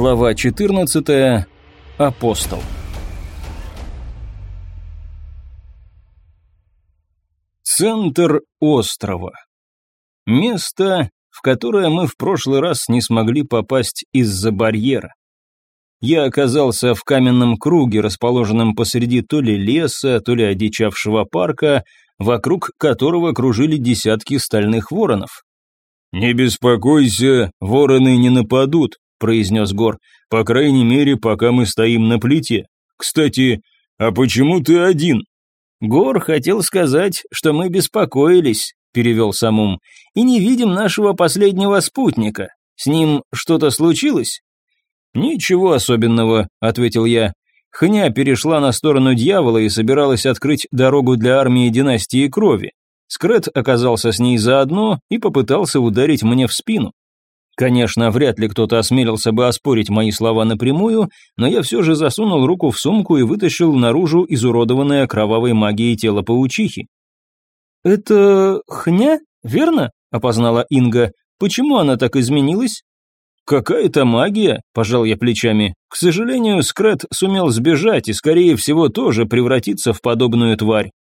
Глава 14. Апостол. Центр острова. Место, в которое мы в прошлый раз не смогли попасть из-за барьера. Я оказался в каменном круге, расположенном посреди то ли леса, то ли одичавшего парка, вокруг которого кружили десятки стальных воронов. «Не беспокойся, вороны не нападут», — произнес Гор, «по крайней мере, пока мы стоим на плите. Кстати, а почему ты один?» «Гор хотел сказать, что мы беспокоились», — перевел Самум, «и не видим нашего последнего спутника. С ним что-то случилось?» «Ничего особенного», — ответил я. Хня перешла на сторону дьявола и собиралась открыть дорогу для армии династии крови. Скрет оказался с ней заодно и попытался ударить мне в спину. Конечно, вряд ли кто-то осмелился бы оспорить мои слова напрямую, но я все же засунул руку в сумку и вытащил наружу изуродованное кровавой магией тело паучихи. «Это хня, верно?» – опознала Инга. «Почему она так изменилась?» «Какая-то магия», – пожал я плечами. «К сожалению, Скрет сумел сбежать и, скорее всего, тоже превратиться в подобную тварь.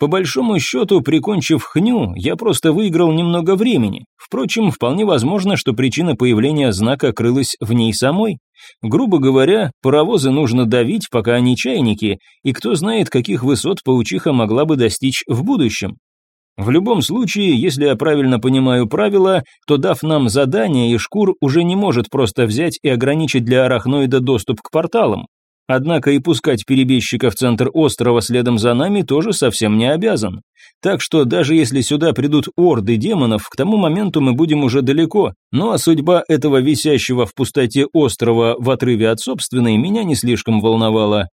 По большому счету, прикончив хню, я просто выиграл немного времени. Впрочем, вполне возможно, что причина появления знака крылась в ней самой. Грубо говоря, паровозы нужно давить, пока они чайники, и кто знает, каких высот паучиха могла бы достичь в будущем. В любом случае, если я правильно понимаю правила, то дав нам задание, и шкур уже не может просто взять и ограничить для арахноида доступ к порталам. Однако и пускать перебежчика в центр острова следом за нами тоже совсем не обязан. Так что даже если сюда придут орды демонов, к тому моменту мы будем уже далеко. Ну а судьба этого висящего в пустоте острова в отрыве от собственной меня не слишком волновала.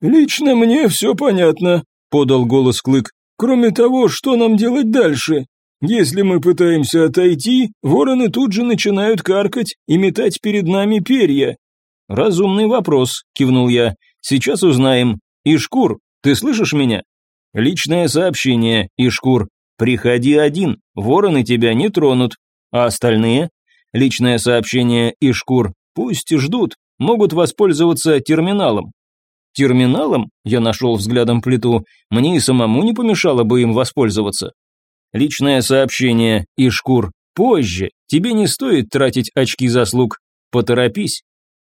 «Лично мне все понятно», — подал голос Клык. «Кроме того, что нам делать дальше? Если мы пытаемся отойти, вороны тут же начинают каркать и метать перед нами перья, «Разумный вопрос», – кивнул я. «Сейчас узнаем. Ишкур, ты слышишь меня?» «Личное сообщение, Ишкур. Приходи один, вороны тебя не тронут. А остальные?» «Личное сообщение, Ишкур. Пусть ждут, могут воспользоваться терминалом». «Терминалом?» – я нашел взглядом плиту. «Мне и самому не помешало бы им воспользоваться». «Личное сообщение, Ишкур. Позже. Тебе не стоит тратить очки заслуг. Поторопись».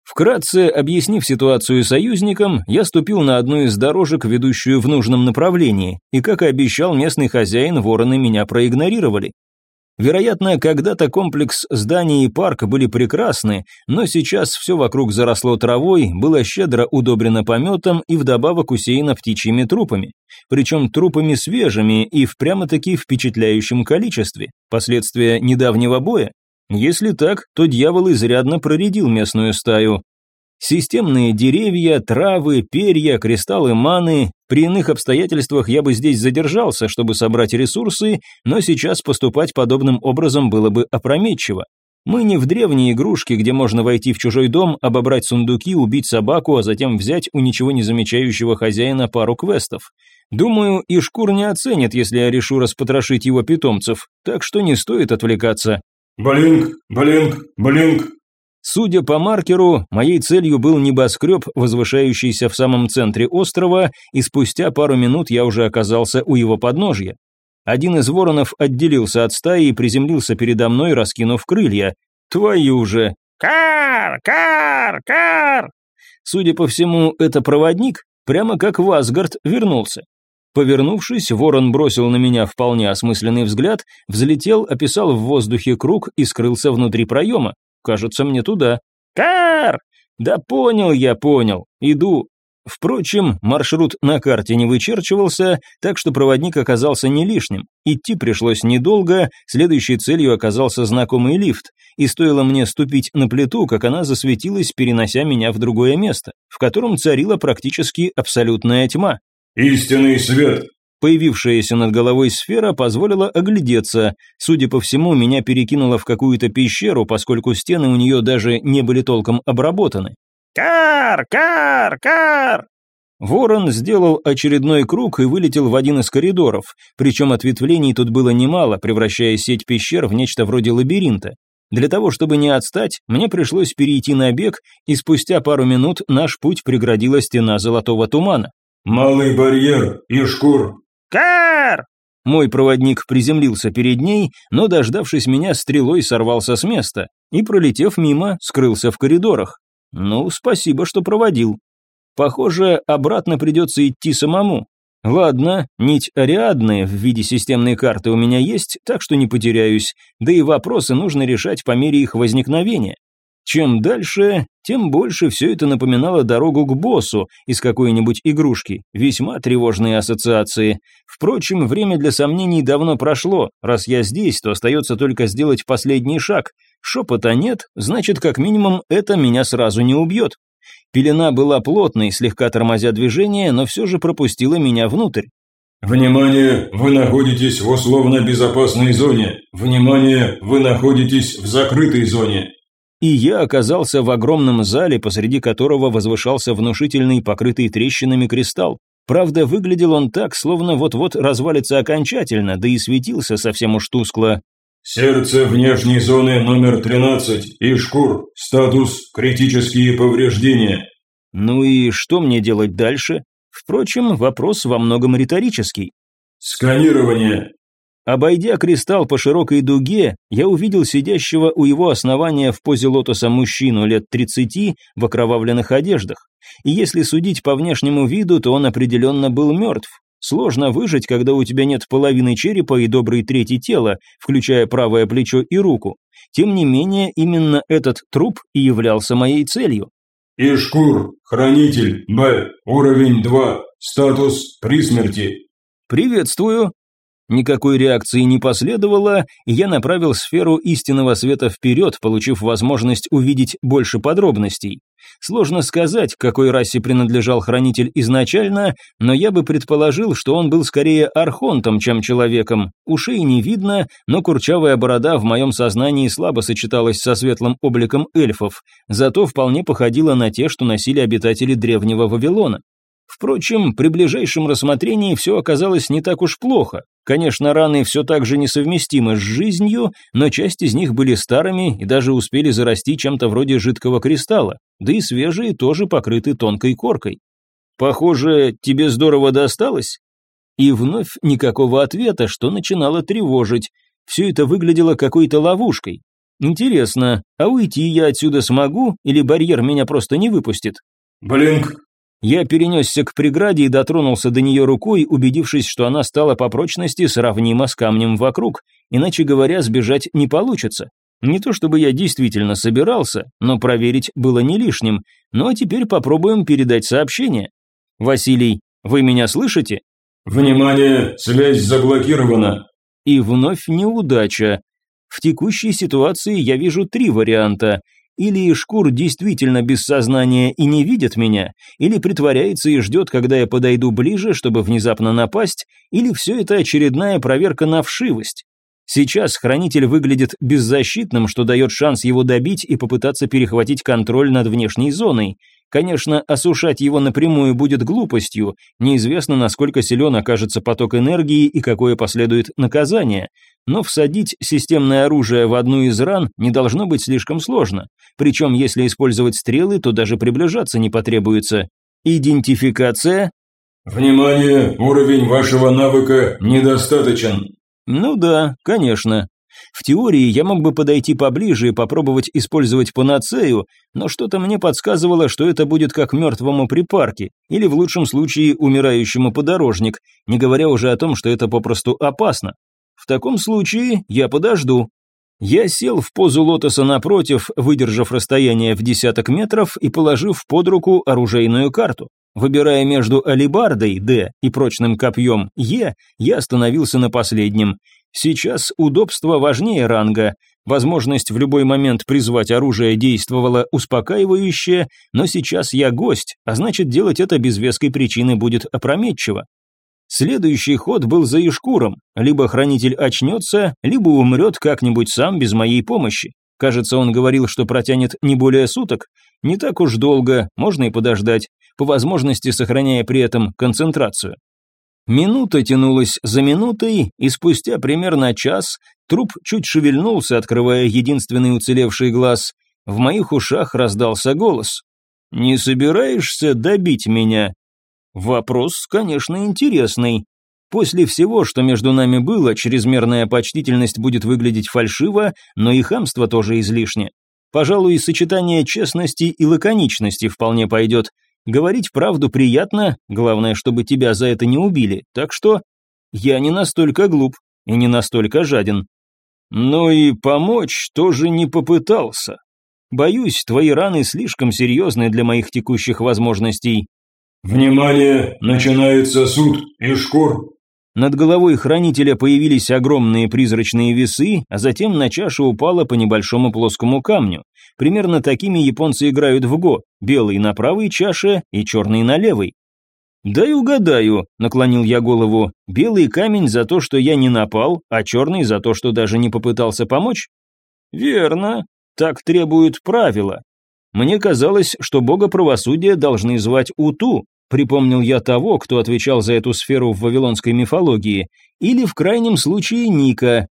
Вкратце объяснив ситуацию союзникам, я ступил на одну из дорожек, ведущую в нужном направлении, и, как и обещал местный хозяин, вороны меня проигнорировали. Вероятно, когда-то комплекс зданий и парк были прекрасны, но сейчас все вокруг заросло травой, было щедро удобрено пометом и вдобавок усеяно птичьими трупами. Причем трупами свежими и в прямо-таки впечатляющем количестве, последствия недавнего боя. Если так, то дьявол изрядно проредил местную стаю. Системные деревья, травы, перья, кристаллы маны. При иных обстоятельствах я бы здесь задержался, чтобы собрать ресурсы, но сейчас поступать подобным образом было бы опрометчиво. Мы не в древние игрушки, где можно войти в чужой дом, обобрать сундуки, убить собаку, а затем взять у ничего не замечающего хозяина пару квестов. Думаю, и шкур не оценит, если я решу распотрошить его питомцев, так что не стоит отвлекаться. Блинк, блинк, блинк. Судя по маркеру, моей целью был небоскреб, возвышающийся в самом центре острова, и спустя пару минут я уже оказался у его подножья. Один из воронов отделился от стаи и приземлился передо мной, раскинув крылья. Твою же! Кар, кар, кар! Судя по всему, это проводник, прямо как Васгард вернулся. Повернувшись, ворон бросил на меня вполне осмысленный взгляд, взлетел, описал в воздухе круг и скрылся внутри проема. Кажется, мне туда. «Кар!» «Да понял я, понял. Иду». Впрочем, маршрут на карте не вычерчивался, так что проводник оказался не лишним. Идти пришлось недолго, следующей целью оказался знакомый лифт, и стоило мне ступить на плиту, как она засветилась, перенося меня в другое место, в котором царила практически абсолютная тьма. «Истинный свет!» Появившаяся над головой сфера позволила оглядеться. Судя по всему, меня перекинуло в какую-то пещеру, поскольку стены у нее даже не были толком обработаны. «Кар! Кар! Кар!» Ворон сделал очередной круг и вылетел в один из коридоров, причем ответвлений тут было немало, превращая сеть пещер в нечто вроде лабиринта. Для того, чтобы не отстать, мне пришлось перейти на бег, и спустя пару минут наш путь преградила стена золотого тумана. «Малый барьер, Ишкур!» «Кар!» Мой проводник приземлился перед ней, но, дождавшись меня, стрелой сорвался с места и, пролетев мимо, скрылся в коридорах. Ну, спасибо, что проводил. Похоже, обратно придется идти самому. Ладно, нить Ариадны в виде системной карты у меня есть, так что не потеряюсь, да и вопросы нужно решать по мере их возникновения. Чем дальше, тем больше все это напоминало дорогу к боссу из какой-нибудь игрушки. Весьма тревожные ассоциации. Впрочем, время для сомнений давно прошло. Раз я здесь, то остается только сделать последний шаг. Шепота нет, значит, как минимум, это меня сразу не убьет. Пелена была плотной, слегка тормозя движение, но все же пропустила меня внутрь. «Внимание! Вы находитесь в условно безопасной зоне! Внимание! Вы находитесь в закрытой зоне!» И я оказался в огромном зале, посреди которого возвышался внушительный, покрытый трещинами кристалл. Правда, выглядел он так, словно вот-вот развалится окончательно, да и светился совсем уж тускло. Сердце внешней зоны номер 13 и шкур. Статус критические повреждения. Ну и что мне делать дальше? Впрочем, вопрос во многом риторический. Сканирование. Обойдя кристалл по широкой дуге, я увидел сидящего у его основания в позе лотоса мужчину лет 30 в окровавленных одеждах. И если судить по внешнему виду, то он определенно был мертв. Сложно выжить, когда у тебя нет половины черепа и доброй трети тела, включая правое плечо и руку. Тем не менее, именно этот труп и являлся моей целью. Ишкур, хранитель, Б, уровень 2, статус при смерти. Приветствую. Никакой реакции не последовало, и я направил сферу истинного света вперед, получив возможность увидеть больше подробностей. Сложно сказать, к какой расе принадлежал хранитель изначально, но я бы предположил, что он был скорее архонтом, чем человеком. Ушей не видно, но курчавая борода в моем сознании слабо сочеталась со светлым обликом эльфов, зато вполне походила на те, что носили обитатели древнего Вавилона. Впрочем, при ближайшем рассмотрении все оказалось не так уж плохо. Конечно, раны все так же несовместимы с жизнью, но часть из них были старыми и даже успели зарасти чем-то вроде жидкого кристалла, да и свежие тоже покрыты тонкой коркой. «Похоже, тебе здорово досталось?» И вновь никакого ответа, что начинало тревожить. Все это выглядело какой-то ловушкой. Интересно, а уйти я отсюда смогу, или барьер меня просто не выпустит? «Блинк, я перенесся к преграде и дотронулся до нее рукой, убедившись, что она стала по прочности сравнима с камнем вокруг, иначе говоря, сбежать не получится. Не то чтобы я действительно собирался, но проверить было не лишним. Ну а теперь попробуем передать сообщение. Василий, вы меня слышите? Внимание, связь заблокирована. И вновь неудача. В текущей ситуации я вижу три варианта – или Шкур действительно без сознания и не видит меня, или притворяется и ждет, когда я подойду ближе, чтобы внезапно напасть, или все это очередная проверка на вшивость. Сейчас хранитель выглядит беззащитным, что дает шанс его добить и попытаться перехватить контроль над внешней зоной. Конечно, осушать его напрямую будет глупостью, неизвестно, насколько силен окажется поток энергии и какое последует наказание, но всадить системное оружие в одну из ран не должно быть слишком сложно, причем если использовать стрелы, то даже приближаться не потребуется. Идентификация? Внимание, уровень вашего навыка недостаточен. Ну да, конечно. В теории я мог бы подойти поближе и попробовать использовать панацею, но что-то мне подсказывало, что это будет как мертвому припарке, или в лучшем случае умирающему подорожник, не говоря уже о том, что это попросту опасно. В таком случае я подожду. Я сел в позу лотоса напротив, выдержав расстояние в десяток метров и положив под руку оружейную карту. Выбирая между алибардой Д и прочным копьем Е, я остановился на последнем. Сейчас удобство важнее ранга. Возможность в любой момент призвать оружие действовала успокаивающе, но сейчас я гость, а значит делать это без веской причины будет опрометчиво. Следующий ход был за Ишкуром. Либо хранитель очнется, либо умрет как-нибудь сам без моей помощи. Кажется, он говорил, что протянет не более суток. Не так уж долго, можно и подождать, по возможности сохраняя при этом концентрацию. Минута тянулась за минутой, и спустя примерно час труп чуть шевельнулся, открывая единственный уцелевший глаз. В моих ушах раздался голос. «Не собираешься добить меня?» Вопрос, конечно, интересный. После всего, что между нами было, чрезмерная почтительность будет выглядеть фальшиво, но и хамство тоже излишне. Пожалуй, сочетание честности и лаконичности вполне пойдет. Говорить правду приятно, главное, чтобы тебя за это не убили, так что я не настолько глуп и не настолько жаден. Но и помочь тоже не попытался. Боюсь, твои раны слишком серьезны для моих текущих возможностей. «Внимание! Начинается суд, Ишкор!» Над головой хранителя появились огромные призрачные весы, а затем на чашу упала по небольшому плоскому камню. Примерно такими японцы играют в го, белый на правой чаше и черный на левой. «Дай угадаю», — наклонил я голову, — «белый камень за то, что я не напал, а черный за то, что даже не попытался помочь?» «Верно, так требуют правила. Мне казалось, что бога правосудия должны звать Уту, Припомнил я того, кто отвечал за эту сферу в вавилонской мифологии, или в крайнем случае Ника.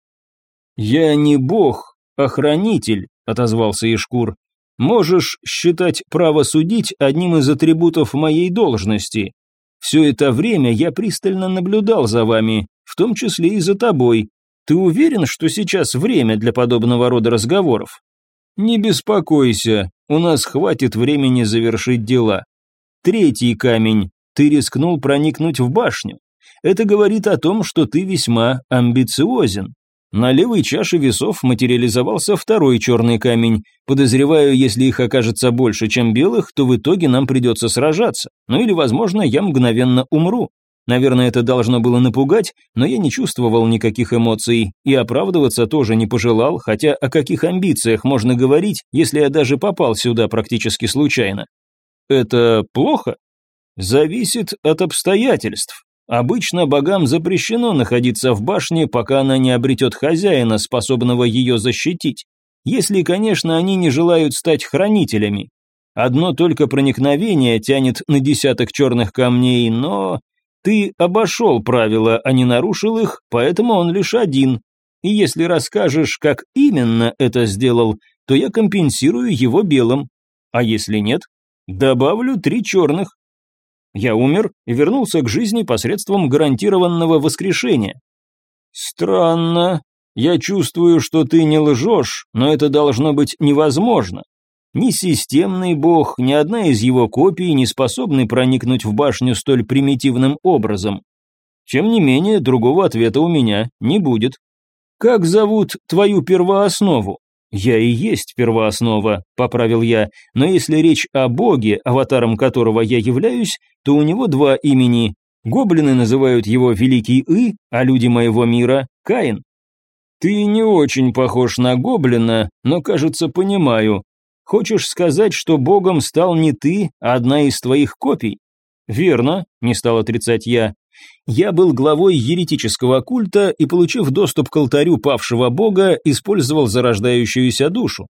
«Я не бог, а хранитель», — отозвался Ишкур. «Можешь считать право судить одним из атрибутов моей должности. Все это время я пристально наблюдал за вами, в том числе и за тобой. Ты уверен, что сейчас время для подобного рода разговоров?» «Не беспокойся, у нас хватит времени завершить дела. Третий камень. Ты рискнул проникнуть в башню. Это говорит о том, что ты весьма амбициозен. На левой чаше весов материализовался второй черный камень. Подозреваю, если их окажется больше, чем белых, то в итоге нам придется сражаться. Ну или, возможно, я мгновенно умру. Наверное, это должно было напугать, но я не чувствовал никаких эмоций и оправдываться тоже не пожелал, хотя о каких амбициях можно говорить, если я даже попал сюда практически случайно. Это плохо? Зависит от обстоятельств. Обычно богам запрещено находиться в башне, пока она не обретет хозяина, способного ее защитить. Если, конечно, они не желают стать хранителями. Одно только проникновение тянет на десяток черных камней, но ты обошел правила, а не нарушил их, поэтому он лишь один. И если расскажешь, как именно это сделал, то я компенсирую его белым. А если нет, Добавлю три черных. Я умер и вернулся к жизни посредством гарантированного воскрешения. Странно. Я чувствую, что ты не лжешь, но это должно быть невозможно. Ни системный бог, ни одна из его копий не способны проникнуть в башню столь примитивным образом. Тем не менее, другого ответа у меня не будет. Как зовут твою первооснову? «Я и есть первооснова», — поправил я, но если речь о боге, аватаром которого я являюсь, то у него два имени. Гоблины называют его Великий И, а люди моего мира — Каин. «Ты не очень похож на гоблина, но, кажется, понимаю. Хочешь сказать, что богом стал не ты, а одна из твоих копий?» «Верно», — не стал отрицать я. Я был главой еретического культа и, получив доступ к алтарю павшего бога, использовал зарождающуюся душу.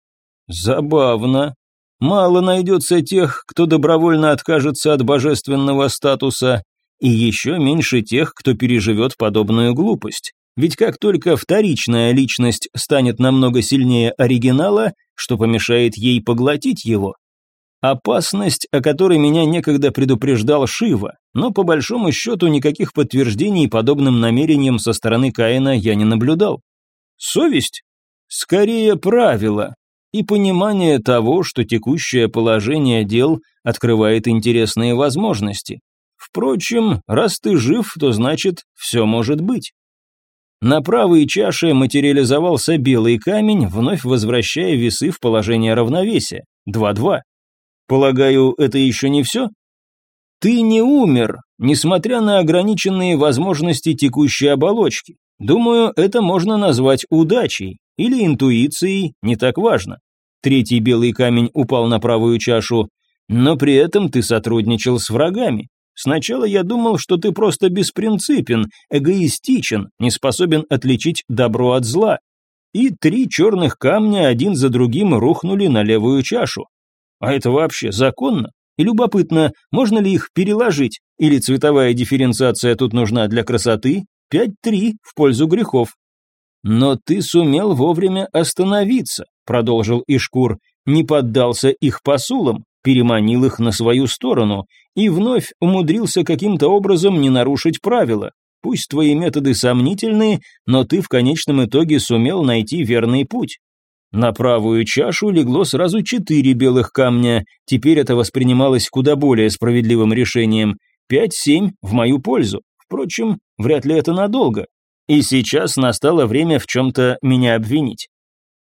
Забавно. Мало найдется тех, кто добровольно откажется от божественного статуса, и еще меньше тех, кто переживет подобную глупость. Ведь как только вторичная личность станет намного сильнее оригинала, что помешает ей поглотить его? Опасность, о которой меня некогда предупреждал Шива, но по большому счету никаких подтверждений подобным намерениям со стороны Каина я не наблюдал. Совесть? Скорее правило. И понимание того, что текущее положение дел открывает интересные возможности. Впрочем, раз ты жив, то значит, все может быть. На правой чаше материализовался белый камень, вновь возвращая весы в положение равновесия. 2-2. Полагаю, это еще не все? Ты не умер, несмотря на ограниченные возможности текущей оболочки. Думаю, это можно назвать удачей или интуицией, не так важно. Третий белый камень упал на правую чашу, но при этом ты сотрудничал с врагами. Сначала я думал, что ты просто беспринципен, эгоистичен, не способен отличить добро от зла. И три черных камня один за другим рухнули на левую чашу. А это вообще законно? И любопытно, можно ли их переложить? Или цветовая дифференциация тут нужна для красоты? 5-3 в пользу грехов. «Но ты сумел вовремя остановиться», — продолжил Ишкур, не поддался их посулам, переманил их на свою сторону и вновь умудрился каким-то образом не нарушить правила. Пусть твои методы сомнительные, но ты в конечном итоге сумел найти верный путь. На правую чашу легло сразу четыре белых камня, теперь это воспринималось куда более справедливым решением. Пять-семь в мою пользу. Впрочем, вряд ли это надолго. И сейчас настало время в чем-то меня обвинить.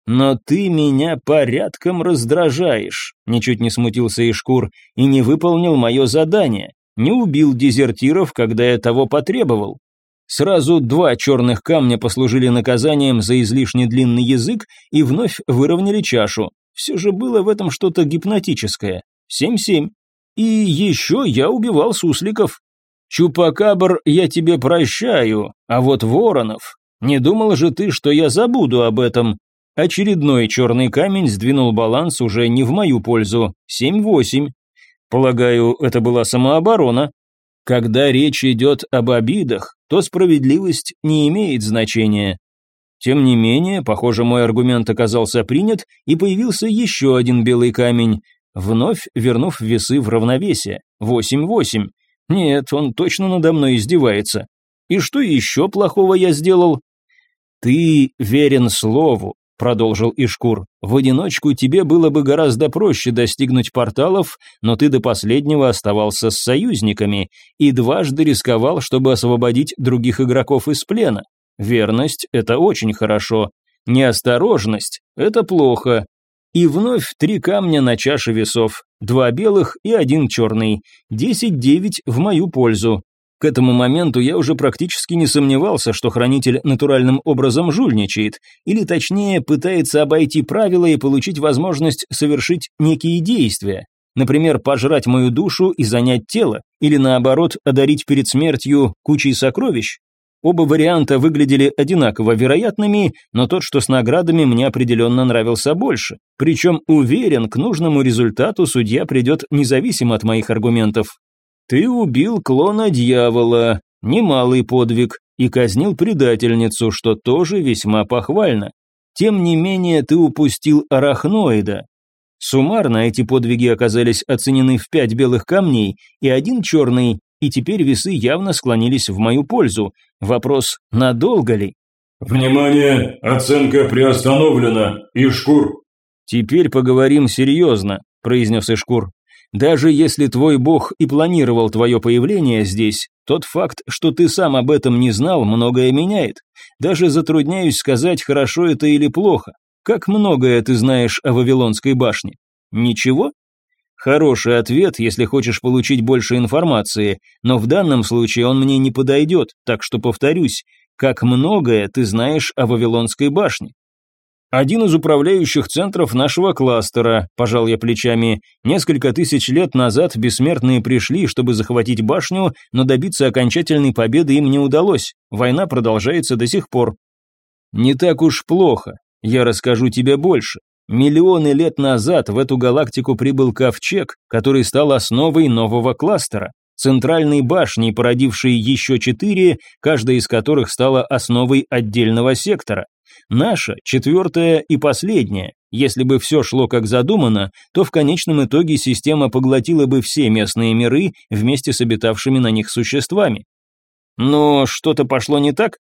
«Но ты меня порядком раздражаешь», — ничуть не смутился Ишкур, «и не выполнил мое задание, не убил дезертиров, когда я того потребовал. Сразу два черных камня послужили наказанием за излишне длинный язык и вновь выровняли чашу. Все же было в этом что-то гипнотическое. Семь-семь. И еще я убивал сусликов. Чупакабр я тебе прощаю, а вот воронов... Не думал же ты, что я забуду об этом? Очередной черный камень сдвинул баланс уже не в мою пользу. Семь-восемь. Полагаю, это была самооборона. Когда речь идет об обидах, то справедливость не имеет значения. Тем не менее, похоже, мой аргумент оказался принят, и появился еще один белый камень, вновь вернув весы в равновесие. Восемь-восемь. Нет, он точно надо мной издевается. И что еще плохого я сделал? Ты верен слову, — продолжил Ишкур. «В одиночку тебе было бы гораздо проще достигнуть порталов, но ты до последнего оставался с союзниками и дважды рисковал, чтобы освободить других игроков из плена. Верность — это очень хорошо. Неосторожность — это плохо. И вновь три камня на чаше весов, два белых и один черный. Десять-девять в мою пользу. К этому моменту я уже практически не сомневался, что хранитель натуральным образом жульничает, или точнее пытается обойти правила и получить возможность совершить некие действия. Например, пожрать мою душу и занять тело, или наоборот, одарить перед смертью кучей сокровищ. Оба варианта выглядели одинаково вероятными, но тот, что с наградами, мне определенно нравился больше. Причем уверен, к нужному результату судья придет независимо от моих аргументов. Ты убил клона дьявола, немалый подвиг, и казнил предательницу, что тоже весьма похвально. Тем не менее, ты упустил арахноида. Суммарно эти подвиги оказались оценены в пять белых камней и один черный, и теперь весы явно склонились в мою пользу. Вопрос, надолго ли? «Внимание! Оценка приостановлена! Ишкур!» «Теперь поговорим серьезно», – произнес Ишкур. Даже если твой бог и планировал твое появление здесь, тот факт, что ты сам об этом не знал, многое меняет. Даже затрудняюсь сказать, хорошо это или плохо. Как многое ты знаешь о Вавилонской башне? Ничего? Хороший ответ, если хочешь получить больше информации, но в данном случае он мне не подойдет, так что повторюсь, как многое ты знаешь о Вавилонской башне. Один из управляющих центров нашего кластера, пожал я плечами. Несколько тысяч лет назад бессмертные пришли, чтобы захватить башню, но добиться окончательной победы им не удалось. Война продолжается до сих пор. Не так уж плохо. Я расскажу тебе больше. Миллионы лет назад в эту галактику прибыл ковчег, который стал основой нового кластера. Центральной башней, породившей еще четыре, каждая из которых стала основой отдельного сектора. Наша, четвертая и последняя. Если бы все шло как задумано, то в конечном итоге система поглотила бы все местные миры вместе с обитавшими на них существами. Но что-то пошло не так?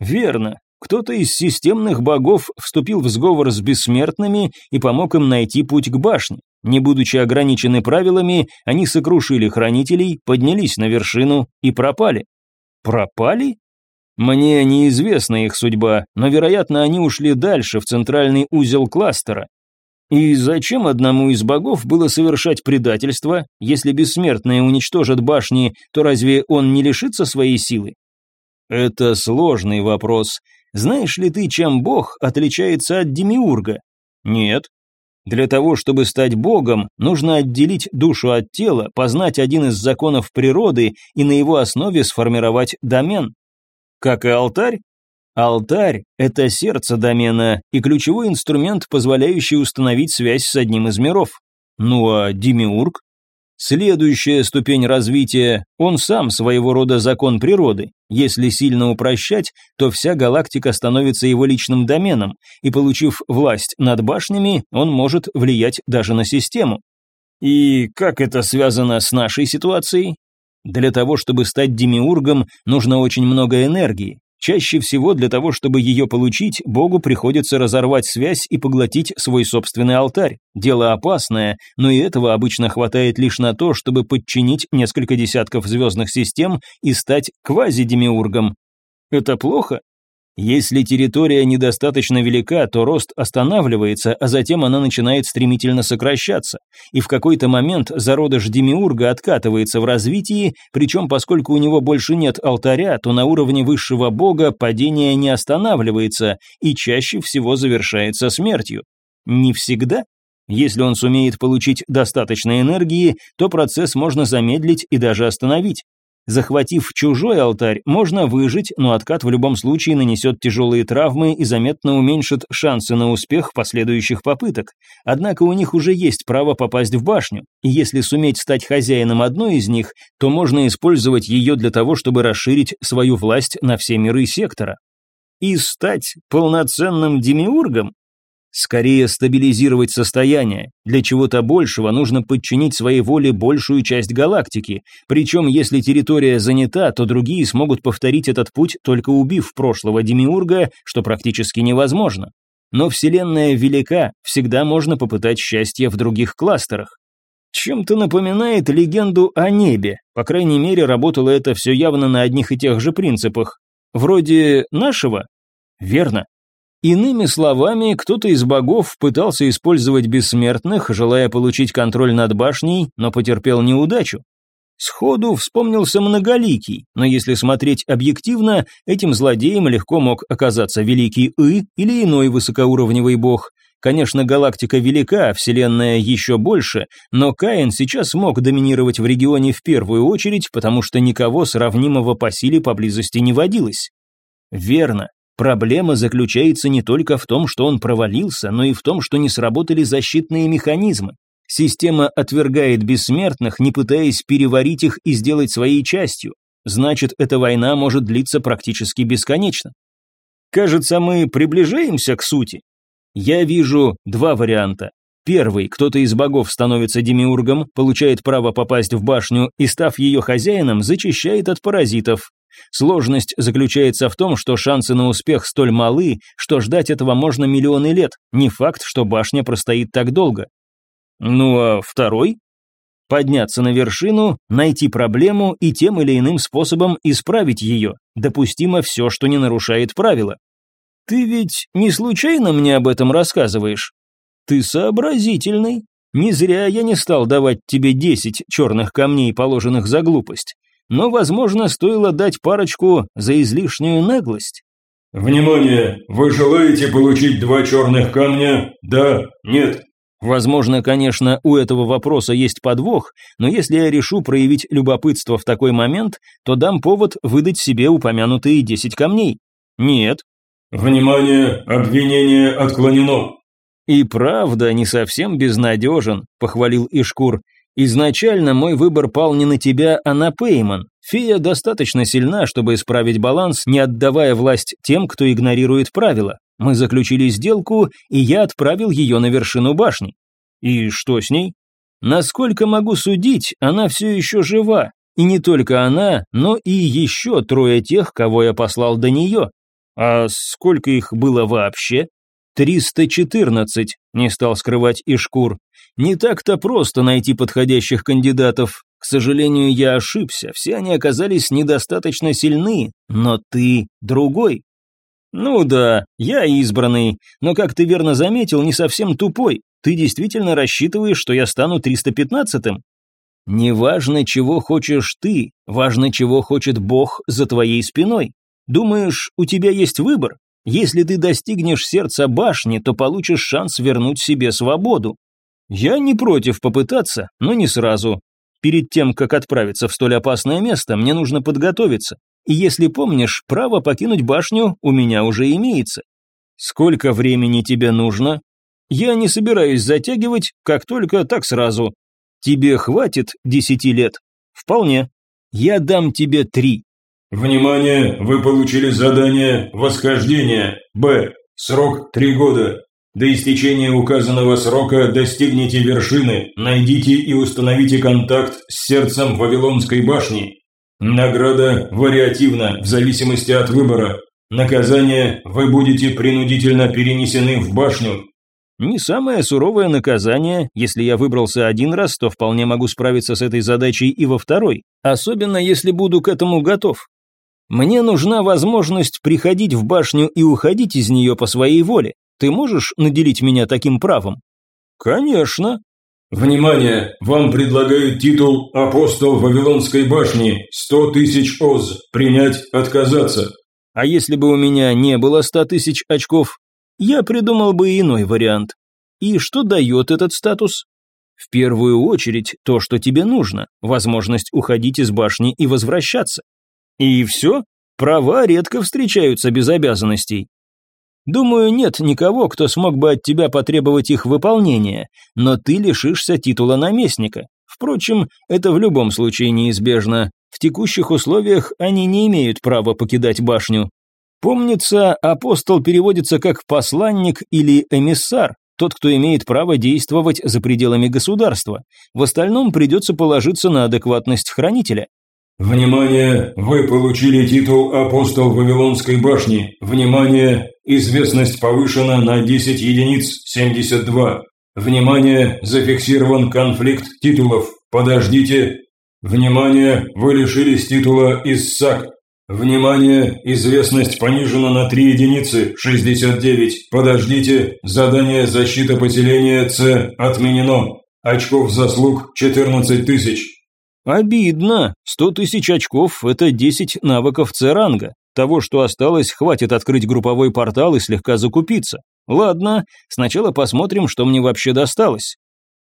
Верно. Кто-то из системных богов вступил в сговор с бессмертными и помог им найти путь к башне. Не будучи ограничены правилами, они сокрушили хранителей, поднялись на вершину и пропали. Пропали? Мне неизвестна их судьба, но, вероятно, они ушли дальше, в центральный узел кластера. И зачем одному из богов было совершать предательство? Если бессмертные уничтожат башни, то разве он не лишится своей силы? Это сложный вопрос. Знаешь ли ты, чем бог отличается от демиурга? Нет. Для того, чтобы стать богом, нужно отделить душу от тела, познать один из законов природы и на его основе сформировать домен. Как и алтарь? Алтарь – это сердце домена и ключевой инструмент, позволяющий установить связь с одним из миров. Ну а демиург? Следующая ступень развития – он сам своего рода закон природы. Если сильно упрощать, то вся галактика становится его личным доменом, и получив власть над башнями, он может влиять даже на систему. И как это связано с нашей ситуацией? Для того, чтобы стать демиургом, нужно очень много энергии. Чаще всего для того, чтобы ее получить, Богу приходится разорвать связь и поглотить свой собственный алтарь. Дело опасное, но и этого обычно хватает лишь на то, чтобы подчинить несколько десятков звездных систем и стать квазидемиургом. Это плохо? Если территория недостаточно велика, то рост останавливается, а затем она начинает стремительно сокращаться. И в какой-то момент зародыш Демиурга откатывается в развитии, причем поскольку у него больше нет алтаря, то на уровне высшего бога падение не останавливается и чаще всего завершается смертью. Не всегда. Если он сумеет получить достаточно энергии, то процесс можно замедлить и даже остановить. Захватив чужой алтарь, можно выжить, но откат в любом случае нанесет тяжелые травмы и заметно уменьшит шансы на успех последующих попыток. Однако у них уже есть право попасть в башню, и если суметь стать хозяином одной из них, то можно использовать ее для того, чтобы расширить свою власть на все миры сектора. И стать полноценным демиургом? Скорее стабилизировать состояние. Для чего-то большего нужно подчинить своей воле большую часть галактики. Причем, если территория занята, то другие смогут повторить этот путь, только убив прошлого демиурга, что практически невозможно. Но Вселенная велика, всегда можно попытать счастье в других кластерах. Чем-то напоминает легенду о небе. По крайней мере, работало это все явно на одних и тех же принципах. Вроде нашего? Верно. Иными словами, кто-то из богов пытался использовать бессмертных, желая получить контроль над башней, но потерпел неудачу. Сходу вспомнился многоликий, но если смотреть объективно, этим злодеем легко мог оказаться великий И или иной высокоуровневый бог. Конечно, галактика велика, а Вселенная еще больше, но Каин сейчас мог доминировать в регионе в первую очередь, потому что никого сравнимого по силе поблизости не водилось. Верно, Проблема заключается не только в том, что он провалился, но и в том, что не сработали защитные механизмы. Система отвергает бессмертных, не пытаясь переварить их и сделать своей частью. Значит, эта война может длиться практически бесконечно. Кажется, мы приближаемся к сути. Я вижу два варианта. Первый, кто-то из богов становится демиургом, получает право попасть в башню и, став ее хозяином, зачищает от паразитов. Сложность заключается в том, что шансы на успех столь малы, что ждать этого можно миллионы лет. Не факт, что башня простоит так долго. Ну а второй? Подняться на вершину, найти проблему и тем или иным способом исправить ее. Допустимо все, что не нарушает правила. Ты ведь не случайно мне об этом рассказываешь? Ты сообразительный. Не зря я не стал давать тебе десять черных камней, положенных за глупость но, возможно, стоило дать парочку за излишнюю наглость. «Внимание! Вы желаете получить два черных камня? Да? Нет?» Возможно, конечно, у этого вопроса есть подвох, но если я решу проявить любопытство в такой момент, то дам повод выдать себе упомянутые десять камней. Нет. «Внимание! Обвинение отклонено!» «И правда, не совсем безнадежен», — похвалил Ишкур. Изначально мой выбор пал не на тебя, а на Пейман. Фея достаточно сильна, чтобы исправить баланс, не отдавая власть тем, кто игнорирует правила. Мы заключили сделку, и я отправил ее на вершину башни. И что с ней? Насколько могу судить, она все еще жива. И не только она, но и еще трое тех, кого я послал до нее. А сколько их было вообще? «Триста четырнадцать», — не стал скрывать Ишкур. «Не так-то просто найти подходящих кандидатов. К сожалению, я ошибся, все они оказались недостаточно сильны, но ты другой». «Ну да, я избранный, но, как ты верно заметил, не совсем тупой. Ты действительно рассчитываешь, что я стану триста пятнадцатым?» «Не важно, чего хочешь ты, важно, чего хочет Бог за твоей спиной. Думаешь, у тебя есть выбор? Если ты достигнешь сердца башни, то получишь шанс вернуть себе свободу. Я не против попытаться, но не сразу. Перед тем, как отправиться в столь опасное место, мне нужно подготовиться. И если помнишь, право покинуть башню у меня уже имеется. Сколько времени тебе нужно? Я не собираюсь затягивать, как только так сразу. Тебе хватит десяти лет? Вполне. Я дам тебе три. Внимание, вы получили задание «Восхождение». Б. Срок три года. До истечения указанного срока достигните вершины, найдите и установите контакт с сердцем Вавилонской башни. Награда вариативна в зависимости от выбора. Наказание вы будете принудительно перенесены в башню. Не самое суровое наказание, если я выбрался один раз, то вполне могу справиться с этой задачей и во второй, особенно если буду к этому готов. Мне нужна возможность приходить в башню и уходить из нее по своей воле. Ты можешь наделить меня таким правом? Конечно. Внимание, вам предлагают титул «Апостол Вавилонской башни», 100 тысяч ОЗ, принять, отказаться. А если бы у меня не было 100 тысяч очков, я придумал бы иной вариант. И что дает этот статус? В первую очередь то, что тебе нужно, возможность уходить из башни и возвращаться. И все? Права редко встречаются без обязанностей. Думаю, нет никого, кто смог бы от тебя потребовать их выполнения, но ты лишишься титула наместника. Впрочем, это в любом случае неизбежно. В текущих условиях они не имеют права покидать башню. Помнится, апостол переводится как посланник или эмиссар, тот, кто имеет право действовать за пределами государства. В остальном придется положиться на адекватность хранителя. Внимание! Вы получили титул «Апостол Вавилонской башни». Внимание! Известность повышена на 10 единиц, 72. Внимание! Зафиксирован конфликт титулов. Подождите. Внимание! Вы лишились титула «Иссак». Внимание! Известность понижена на 3 единицы, 69. Подождите. Задание «Защита поселения С» отменено. Очков заслуг 14 тысяч. Обидно. Сто тысяч очков – это десять навыков С-ранга. Того, что осталось, хватит открыть групповой портал и слегка закупиться. Ладно, сначала посмотрим, что мне вообще досталось.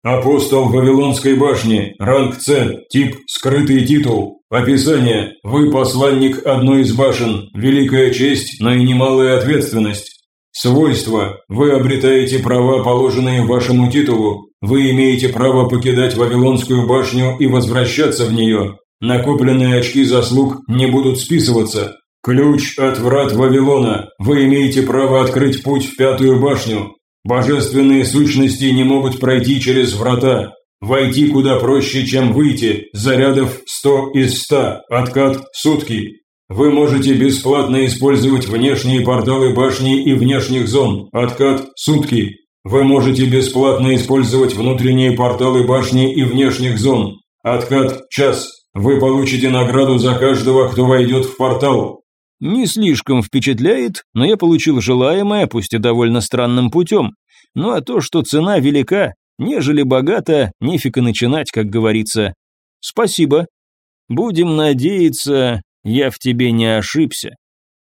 Апостол Вавилонской башни, ранг С, тип «Скрытый титул». Описание. Вы посланник одной из башен, великая честь, но и немалая ответственность. Свойства. Вы обретаете права, положенные вашему титулу. Вы имеете право покидать Вавилонскую башню и возвращаться в нее. Накопленные очки заслуг не будут списываться. Ключ от врат Вавилона. Вы имеете право открыть путь в пятую башню. Божественные сущности не могут пройти через врата. Войти куда проще, чем выйти. Зарядов 100 из 100. Откат сутки. Вы можете бесплатно использовать внешние порталы башни и внешних зон. Откат – сутки. Вы можете бесплатно использовать внутренние порталы башни и внешних зон. Откат – час. Вы получите награду за каждого, кто войдет в портал. Не слишком впечатляет, но я получил желаемое, пусть и довольно странным путем. Ну а то, что цена велика, нежели богата, нефиг и начинать, как говорится. Спасибо. Будем надеяться, я в тебе не ошибся.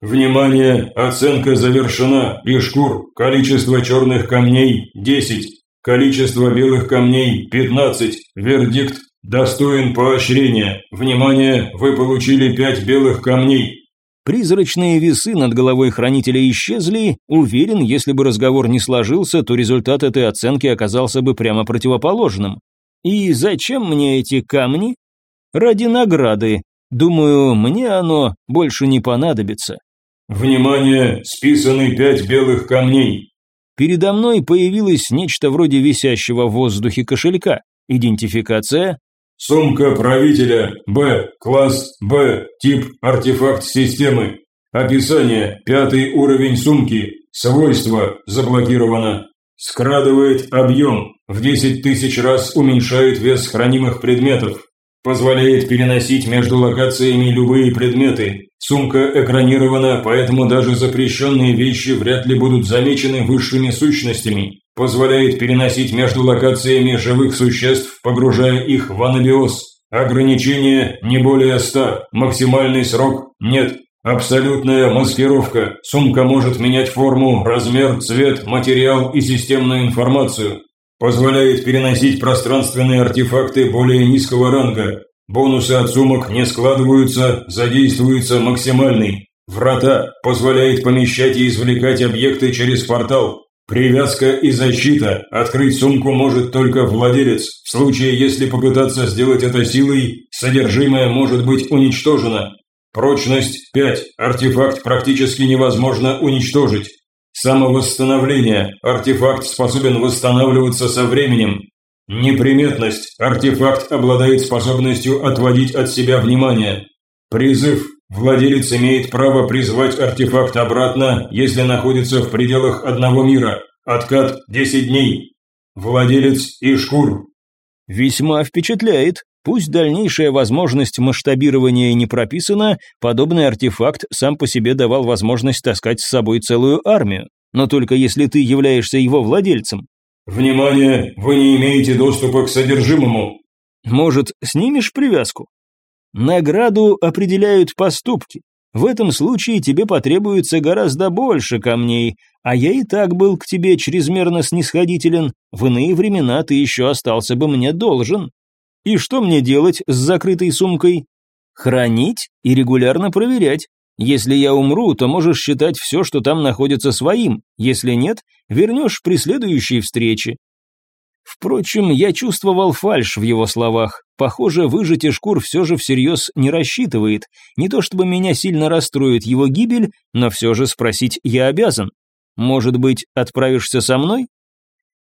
Внимание! Оценка завершена. Ишкур. Количество черных камней – 10. Количество белых камней – 15. Вердикт. Достоин поощрения. Внимание! Вы получили 5 белых камней. Призрачные весы над головой хранителя исчезли. Уверен, если бы разговор не сложился, то результат этой оценки оказался бы прямо противоположным. И зачем мне эти камни? Ради награды, Думаю, мне оно больше не понадобится. Внимание, списаны пять белых камней. Передо мной появилось нечто вроде висящего в воздухе кошелька. Идентификация. Сумка правителя. Б. Класс Б. Тип артефакт системы. Описание. Пятый уровень сумки. Свойства. Заблокировано. Скрадывает объем. В 10 тысяч раз уменьшает вес хранимых предметов. Позволяет переносить между локациями любые предметы. Сумка экранирована, поэтому даже запрещенные вещи вряд ли будут замечены высшими сущностями. Позволяет переносить между локациями живых существ, погружая их в анабиоз. Ограничение не более 100, максимальный срок нет. Абсолютная маскировка. Сумка может менять форму, размер, цвет, материал и системную информацию. Позволяет переносить пространственные артефакты более низкого ранга. Бонусы от сумок не складываются, задействуется максимальный. Врата позволяет помещать и извлекать объекты через портал. Привязка и защита. Открыть сумку может только владелец. В случае, если попытаться сделать это силой, содержимое может быть уничтожено. Прочность 5. Артефакт практически невозможно уничтожить. Самовосстановление. Артефакт способен восстанавливаться со временем. Неприметность. Артефакт обладает способностью отводить от себя внимание. Призыв. Владелец имеет право призвать артефакт обратно, если находится в пределах одного мира. Откат 10 дней. Владелец Ишкур. Весьма впечатляет. Пусть дальнейшая возможность масштабирования не прописана, подобный артефакт сам по себе давал возможность таскать с собой целую армию. Но только если ты являешься его владельцем. Внимание, вы не имеете доступа к содержимому. Может, снимешь привязку? Награду определяют поступки. В этом случае тебе потребуется гораздо больше камней, а я и так был к тебе чрезмерно снисходителен, в иные времена ты еще остался бы мне должен. И что мне делать с закрытой сумкой? Хранить и регулярно проверять. Если я умру, то можешь считать все, что там находится своим, если нет, вернешь при следующей встрече. Впрочем, я чувствовал фальшь в его словах. Похоже, выжить шкур все же всерьез не рассчитывает. Не то чтобы меня сильно расстроит его гибель, но все же спросить я обязан. Может быть, отправишься со мной?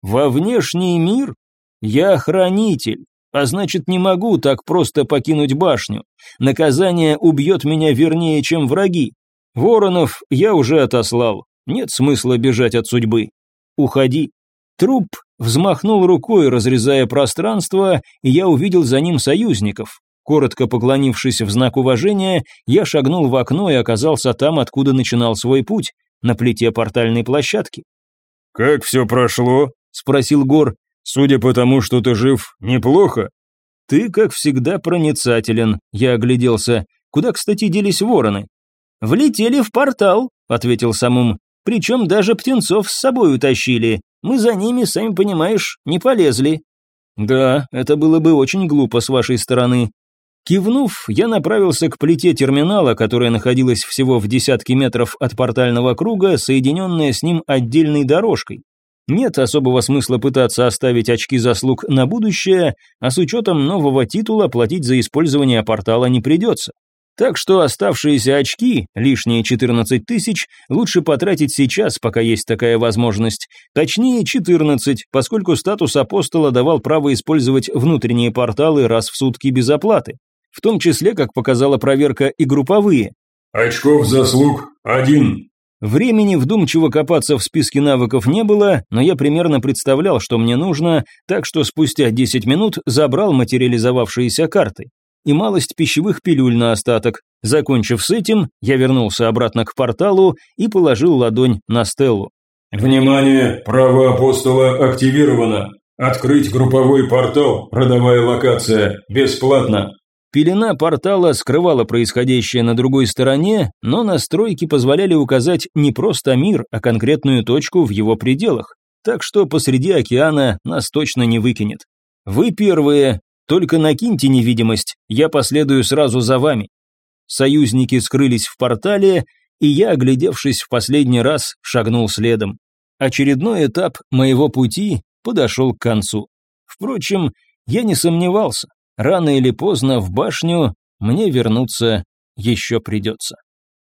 Во внешний мир? Я хранитель, а значит не могу так просто покинуть башню. Наказание убьет меня вернее, чем враги. Воронов я уже отослал. Нет смысла бежать от судьбы. Уходи. Труп взмахнул рукой, разрезая пространство, и я увидел за ним союзников. Коротко поклонившись в знак уважения, я шагнул в окно и оказался там, откуда начинал свой путь, на плите портальной площадки. «Как все прошло?» – спросил Гор. «Судя по тому, что ты жив, неплохо». «Ты, как всегда, проницателен», – я огляделся. «Куда, кстати, делись вороны?» «Влетели в портал», – ответил самым. «Причем даже птенцов с собой утащили. Мы за ними, сами понимаешь, не полезли». «Да, это было бы очень глупо с вашей стороны». Кивнув, я направился к плите терминала, которая находилась всего в десятке метров от портального круга, соединенная с ним отдельной дорожкой. Нет особого смысла пытаться оставить очки заслуг на будущее, а с учетом нового титула платить за использование портала не придется. Так что оставшиеся очки, лишние 14 тысяч, лучше потратить сейчас, пока есть такая возможность. Точнее 14, поскольку статус апостола давал право использовать внутренние порталы раз в сутки без оплаты. В том числе, как показала проверка, и групповые. Очков заслуг – один. Времени вдумчиво копаться в списке навыков не было, но я примерно представлял, что мне нужно, так что спустя 10 минут забрал материализовавшиеся карты и малость пищевых пилюль на остаток. Закончив с этим, я вернулся обратно к порталу и положил ладонь на Стеллу. «Внимание! Право апостола активировано! Открыть групповой портал, родовая локация, бесплатно!» Пелена портала скрывала происходящее на другой стороне, но настройки позволяли указать не просто мир, а конкретную точку в его пределах. Так что посреди океана нас точно не выкинет. Вы первые, только накиньте невидимость, я последую сразу за вами. Союзники скрылись в портале, и я, оглядевшись в последний раз, шагнул следом. Очередной этап моего пути подошел к концу. Впрочем, я не сомневался, рано или поздно в башню мне вернуться еще придется.